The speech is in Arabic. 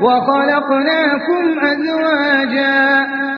وخلقناكم أزواجا.